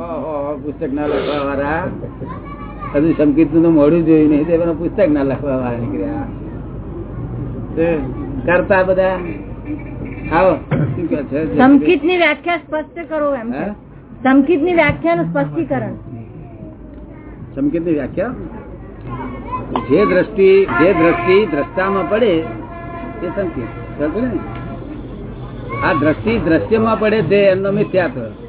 પુસ્તક ના લખવા વાળા હજુ સંકિતનું મોડું જોયું નહીં તે પુસ્તક ના લખવા વાળા નીકળ્યા કરતા બધા? આવો શું કહે છે? સંકિતની વ્યાખ્યા સ્પષ્ટ કરો એમ સંકિતની વ્યાખ્યા નું સ્પષ્ટીકરણ. સંકેતની વ્યાખ્યા? જે દ્રષ્ટિ જે દ્રષ્ટિ દ્રષ્ટામાં પડે એ સંકેત? આ દ્રષ્ટિ દ્રશ્યમાં પડે છે એમનો મિથ્યાત્વ.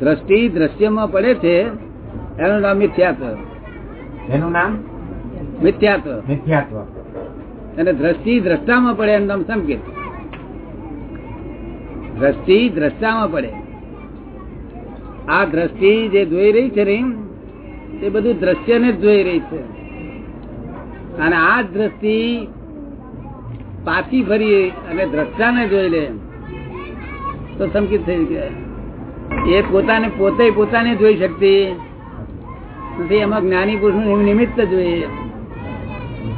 દ્રષ્ટિ દ્રશ્યમાં પડે છે એનું નામ મિથ્યાત્વ. એનું નામ? મિથ્યાત્વ. મિથ્યાત્વ. અને દ્રષ્ટિ દ્રષ્ટામાં પડે એનું નામ સંકેત. દ્રષ્ટિ દ્રષ્ટામાં પડે. આ દ્રષ્ટિ જે જોઈ રહી છે ને તે બધું દ્રશ્યને જ જોઈ રહી છે. અને આ દ્રષ્ટિ પાછી ફરી અને દ્રષ્ટાને જોઈ લે તો સંકેત થઈ ગયા એ પોતાને પોતે પોતાને જોઈ શકતી. નથી એમાં જ્ઞાની પુરુષ નિમિત્ત જોઈએ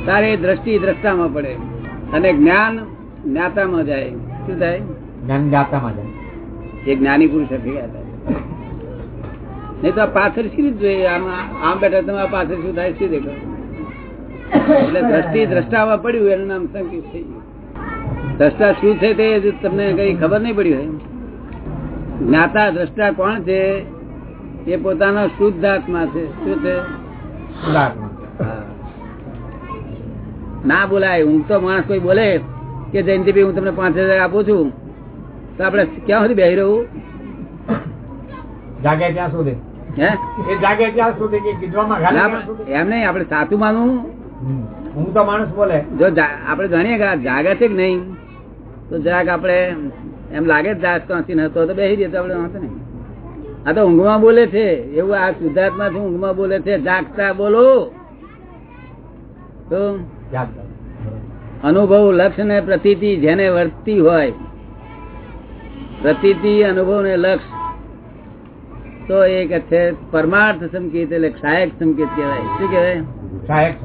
તારે દ્રષ્ટિ દ્રષ્ટામાં પડે. અને જ્ઞાન જ્ઞાતામાં જાય. શું થાય? જ્ઞાન જ્ઞાતામાં જાય. એ જ્ઞાની પુરુષ થઈ નહીં તો આ પાછળ શી રીતે જોઈએ? આમાં આમ બેઠા તમે આ પાછળ શું થાય? શું દેખો? એટલે દ્રષ્ટિ દ્રષ્ટામાં પડ્યું એનું નામ સંકેત થઈ ગયું. દ્રષ્ટા શું છે તે તમને કઈ ખબર નહીં પડી હોય. જ્ઞાતા દ્રષ્ટા કોણ છે? એ પોતાનો શુદ્ધ આત્મા છે. શું છે? ના બોલાય. હું તો માણસ કોઈ બોલે કે જયંતિભાઈ હું તમને પાંચ હજાર આપું છું તો આપડે ક્યાં સુધી બેહી રહું? જાગે ત્યાં સુધી. એમ નહીં. આપડે સાચું માનવું. હું તો માણસ બોલે. જો જા- જાણીએ જાગે છે કે નહીં તો જરાક આપણે એમ લાગે જ જાગ ત્યાંથી નતો તો બેસી જતો આપણે વાંધો નહીં. આ તો ઊંઘમાં બોલે છે એવું આ શુદ્ધાત્મા થી ઊંઘમાં બોલે છે જાગતા બોલો. તો અનુભવ લક્ષ ને પ્રતીતિ જેને વર્તી હોય પ્રતીતિ અનુભવ ને લક્ષ તો એ કે છે પરમાર્થ સંકેત એટલે સહાયક સંકેત કહેવાય. શું કહેવાય? સહાયક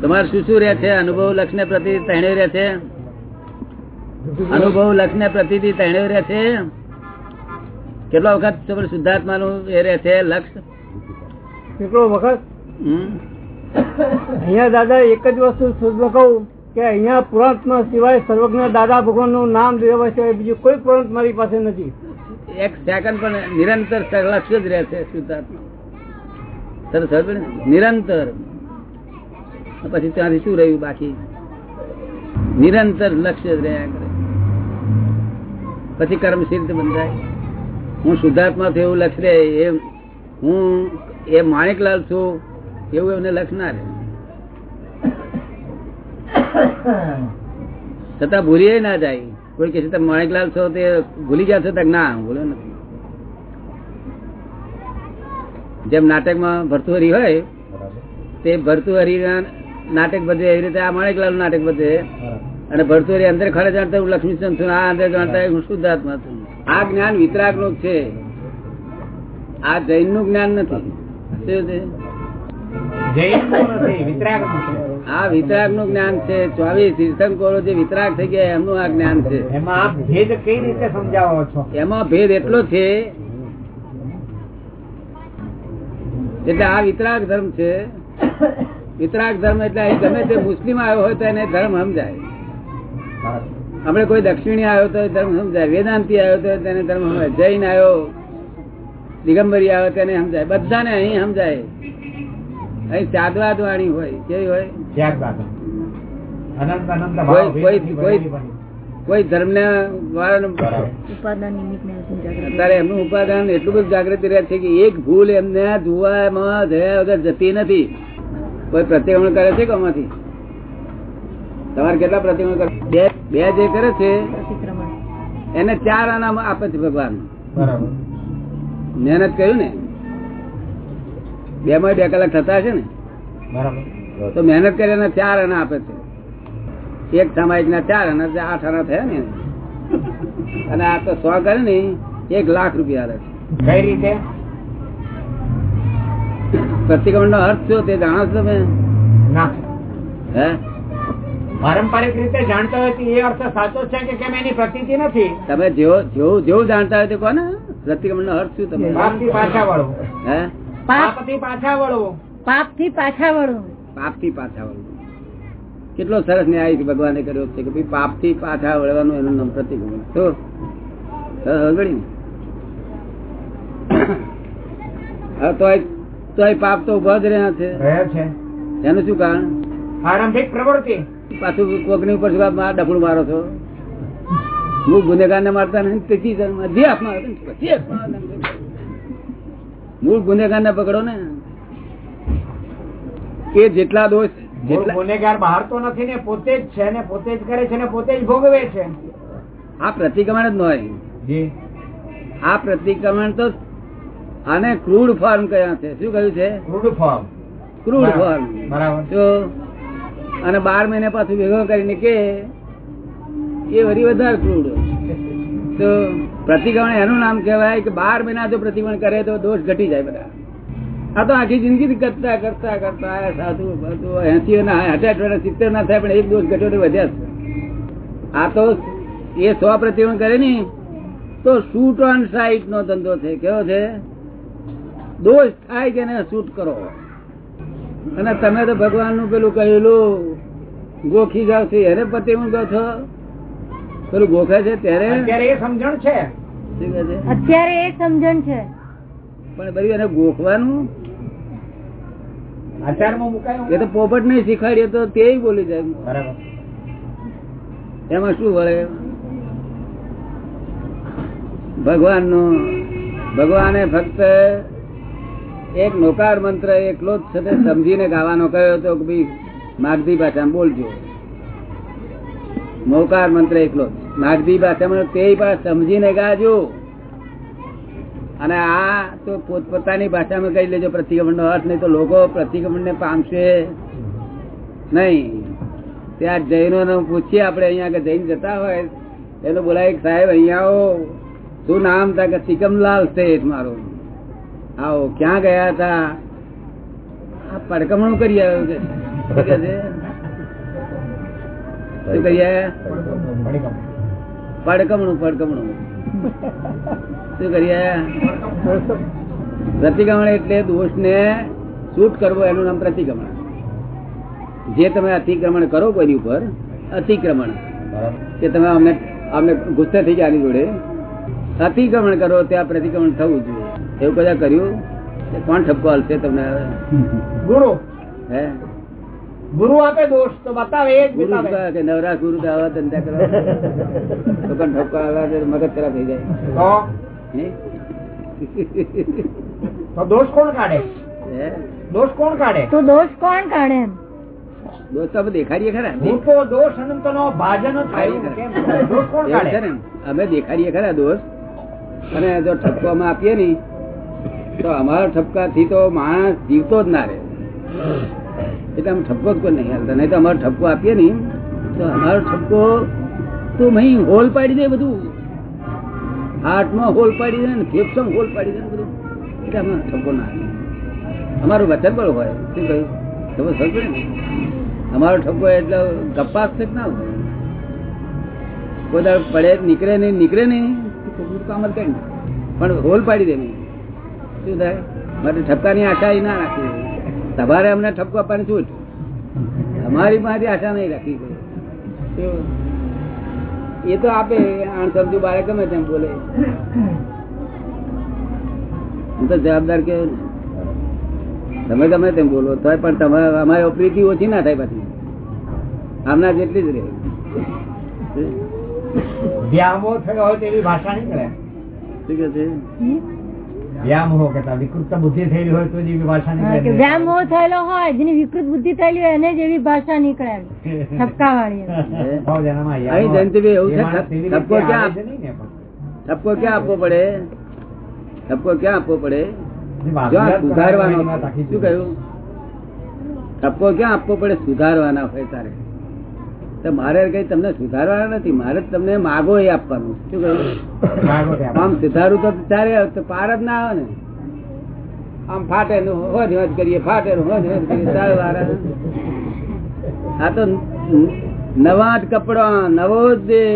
તમારે શું શું રહે છે? અનુભવ લક્ષ ને પ્રતિ ત્રણે રહે છે? અનુભવ લક્ષ ને પ્રતીતિ ત્રણે રહે છે. કેટલો વખત શુદ્ધાત્મા નું એ રહે છે લક્ષ? કેટલો વખત? અહિયાં દાદા એક જ વસ્તુ શુદ્ધ કહું કે અહિયાં પુરાણમાં સિવાય સર્વજ્ઞ દાદા ભગવાનનું નામ લેવા સિવાય બીજું કોઈ પુરાણ મારી પાસે નથી. એક સેકન્ડ પણ નિરંતર લક્ષ્ય જ રહે છે શુદ્ધાત્મા? નિરંતર. પછી ત્યાંથી શું રહ્યું બાકી? નિરંતર લક્ષ્ય જ રહ્યા કરે. પછી કર્મ સિદ્ધ બંધાય. હું શુદ્ધાત્મા છું એવું લક્ષ રે એ હું એ માણેકલાલ છું એવું એમને લક્ષ ના રહે છતાં ભૂલી ના જાય. કોઈ કે છે તમે માણેકલાલ છો તે ભૂલી ગયા છો? તક ના ભૂલ્યો નથી. જેમ નાટકમાં ભરતુહરી હોય. તે ભરતુહરી નાટક બધે એવી રીતે આ માણેકલાલ નાટક બધે. અને ભરતોરી અંદર ખરે જાણતા હું લક્ષ્મીચંદ છું આ અંદર જાણતા હું શુદ્ધાત્મા છું? આ જ્ઞાન વિતરાગનું છે. આ જૈનનું જ્ઞાન નથી. આ વિતરાગનું જ્ઞાન છે. ચોવીસ તીર્થંકરો જે વિતરાગ થઈ ગયા એમનું આ જ્ઞાન છે. એમાં આપ ભેદ કઈ રીતે સમજાવો છો? એમાં ભેદ એટલો છે એટલે આ વિતરાગ ધર્મ છે. વિતરાગ ધર્મ એટલે અહીં ગમે તે મુસ્લિમ આવ્યો હોય તો એને ધર્મ સમજાય. આપણે કોઈ દક્ષિણી આવ્યો તો ધર્મ સમજાય વેદાંતિ આવ્યો તો તેને ધર્મ સમજાય જૈન આવ્યો દિગંબરી આવ્યો તેને સમજાય બધાને અહીં સમજાય. અહીં સાદવાદ વાણી હોય કેવી હોય? ત્યારબાદ અનંત અનંત ભાવ કોઈ- ધર્મ ને અત્યારે એમનું ઉપાદાન એટલું બધું જાગૃતિ રહે છે કે એક ભૂલ એમને જોવામાં જયા વગર જતી નથી. કોઈ પ્રત્યક્ષણ કરે છે કે આમાંથી? તમારે કેટલા પ્રતિક્રમણ કરે બે બે જે કરે છે એને ચાર આના આપે છે ભગવાન બરાબર. મહેનત કર્યું ને? બે માં બે કલાક થતા હશે ને? બરાબર. તો મહેનત કરી એને ચાર આના આપે છે. એક સામાયિક ના ચાર આના આઠ આના થયા ને? અને આ તો સો કરે ને એક લાખ રૂપિયા આવે છે. કઈ રીતે? પ્રતિક્રમણ નો અર્થ શું તે જાણો છો તમે? ના. હે? પારંપરિક રીતે જાણતા હોય એ અર્થ સાચો છે કે કેમ એની પ્રતીતિ નથી? તમે જેવું જેવું જાણતા હોય તે કોને પ્રતિક્રમણ નો અર્થ શું તમે પાપથી પાછા વળવું હે? પાપ? પાપથી પાછા વળવું પાપથી પાછા વળવું પાપથી પાછા વળવું કેટલો સરસ ન્યાય ભગવાને કર્યો છે કે ભાઈ પાપથી પાછા વળવાનું એનું નામ પ્રતિક્રમણ તો હવે તોય પાપ તો ઊભા જ રહ્યા છે. એનું શું કારણ? પ્રવૃત્તિ. પાછું કોકની ઉપર શું ડફડું મારો છો. હું ગુનેગાર ને મારતા નથી તેથી જ હાથમાં પછી હાથમાં આવે ને. મૂળ ગુનેગાર ને પકડો ને. એ જેટલા દોષ ગુનેગાર બહાર તો નથી ને પોતે જ છે ને પોતે જ કરે છે ને પોતે જ ભોગવે છે. આ પ્રતિક્રમણ જ ન હોય. આ પ્રતિક્રમણ તો આને ક્રૂડ ફોર્મ કયા છે. શું કહ્યું છે? Crude form. Crude form. બરાબર. અને બાર મહિને પાછું ભેગો કરીને કે, એ વરી વધારે ક્રૂડ તો પ્રતિક્રમણ એનું નામ કહેવાય કે બાર મહિના જો પ્રતિક્રમણ કરે તો દોષ ઘટી જાય બધા. આ તો આખી જિંદગી કરતા કરતા કરતા સાધુ, બધું એસી ના અઠાઠ સિત્તેર ના થાય, પણ એક દોષ ઘટ્યો તો વધ્યા છે. આ તો એ સો પ્રતિક્રમણ કરે ને, તો શૂટ ઓન સાઇટ નો ધંધો છે. કેવો છે? દોષ થાય કે શૂટ કરો? અને તમે તો ભગવાનનું પેલું કહેલું ગોખી જાવ છો એને પ્રતિક્રમણ કહો છો? પેલું ગોખે છે ત્યારે? એ સમજણ છે. અત્યારે એ સમજણ છે. પણ બધું એને ગોખવાનું? એ તો પોપટ નહીં શીખવાડીએ તો તે બોલી જાય. બરાબર. એમાં શું વળે? ભગવાનનું ભગવાને ફક્ત એક નોકાર મંત્ર એકલો જ છે સમજીને ગાવાનો કહ્યો હતો કે ભાઈ માગધી ભાષામાં બોલજો. નોકાર મંત્ર એકલો જ. માગધી ભાષામાં તે પણ સમજીને ગાજો. અને આ તો પોતપોતાની ભાષામાં કહી લેજો પ્રતિક્રમણ નો અર્થ, નહીં તો લોકો પ્રતિક્રમણ ને પામશે નહીં. ત્યાં જૈનો પૂછીએ આપણે અહીંયા કે જૈન જતા હોય. એનો બોલાય સાહેબ, અહીંયા શું નામ था કે સિકમલાલ શેઠ મારું? આવો, ક્યાં ગયા હતા? પડકમણું કરી આવ્યો કે પડકમણું પડકમણું. શું કરી પ્રતિક્રમણ એટલે દોષ ને શૂટ કરવો, એનું નામ પ્રતિક્રમણ. જે તમે અતિક્રમણ કરો કોઈની ઉપર, અતિક્રમણ. કે તમે અમને અમને ગુસ્સે થઈ ગયા જોડે. અતિક્રમણ કરો, ત્યાં પ્રતિક્રમણ થવું જોઈએ. એવું કદાચ કર્યું? કોણ ઠપકો હાલશે તમને ગુરુ. હે? ગુરુ આપે દોષ તો બતાવે એ જ બતાવે. કે નવરા ગુરુ તો આવા ધંધા કરો તો કોણ ઠપકો આવ્યા મગજ ખરાબ થઈ જાય. તો? દોષ કોણ કાઢે? દોષ કોણ કાઢે? તો દોષ કોણ કાઢે એમ? દોસ્તો આપણે દેખાડીએ ખરા દોષ અનંત નો ભાજન થાય અમે દેખાડીએ ખરા દોષ. અને જો ઠપકો અમે આપીએ ને તો અમારા ઠપકાથી તો માણસ જીવતો જ ના રહે. એટલે અમે ઠપકો જ કોઈ નહીં હાલતા. નહીં તો અમારો ઠપકો આપીએ ને તો અમારો ઠપકો તો મહી હોલ પાડી દે બધું. હાર્ટમાં હોલ પાડી દે ને ફેફસામાં હોલ પાડી દે ને બધું. એટલે અમારો ઠપકો ના અમારું વચન પણ હોય. શું કહ્યું? તમે સમજો ને અમારો ઠપકો એટલે ગપ્પા જ ના હોય. કોઈ પડે, નીકળે નહીં નીકળે નહીં. કામ જ કરી. પણ હોલ પાડી દે નહીં શું થાય. માટે ઠપકાની આશા એ ના રાખવી તમારે અમને ઠપકો આપવાની છૂટ? અમારી પાસે આશા નહીં રાખવી? એ તો આપે આણ સમજુ બારે ગમે તેમ બોલે. હું તો જવાબદાર કે તમે ગમે તેમ બોલો તો પણ તમારે અમારી પ્રીતિ ઓછી ના થાય પછી. આમના જેટલી જ રહે. વ્યામો થયો હોય તેવી ભાષા નીકળે શું કે છે? વ્યામો કરતા વિકૃત બુદ્ધિ થયેલી હોય તો જેવી ભાષા નીકળે વ્યામ થયેલો હોય જેની વિકૃત બુદ્ધિ થયેલી હોય એને જેવી ભાષા નીકળે ઠપકા વાળી એમ. ભાવ જનામાં યામો- અહીં જયંતિભાઈ એવું છે, એ માણસ એવી રીતે ઠપકો ક્યાં. ઠપકો આપવો પડે? ઠપકો ક્યાં આપવો પડે? જો આ વાત સુધારવાનો શું કહ્યું? ઠપકો ક્યાં આપવો પડે? સુધારવાના હોય તારે. તો મારે કઈ તમને સુધારવાના નથી. મારે તમને માગો એ આપવાનું. શું કહ્યું? માગો તે આપો. આમ સુધારું તો ત્યારે પાર જ ના આવે ને. આમ ફાટે નું હોજ હોજ કરીએ ફાટે નું હોજ હોજ કરીએ સારું આ તો નવા જ કપડા નવો જ દેહ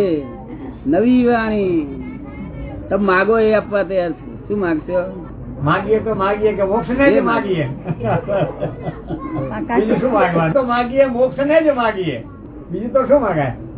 નવી વાણી. તમે માગો એ આપવા તૈયાર છું. શું માગશો? માગીએ તો માગીએ કે મોક્ષ ને જ માગીએ. શું માગવા તો માગીએ મોક્ષ ને જ માગીએ. બીજું તો શું માગાય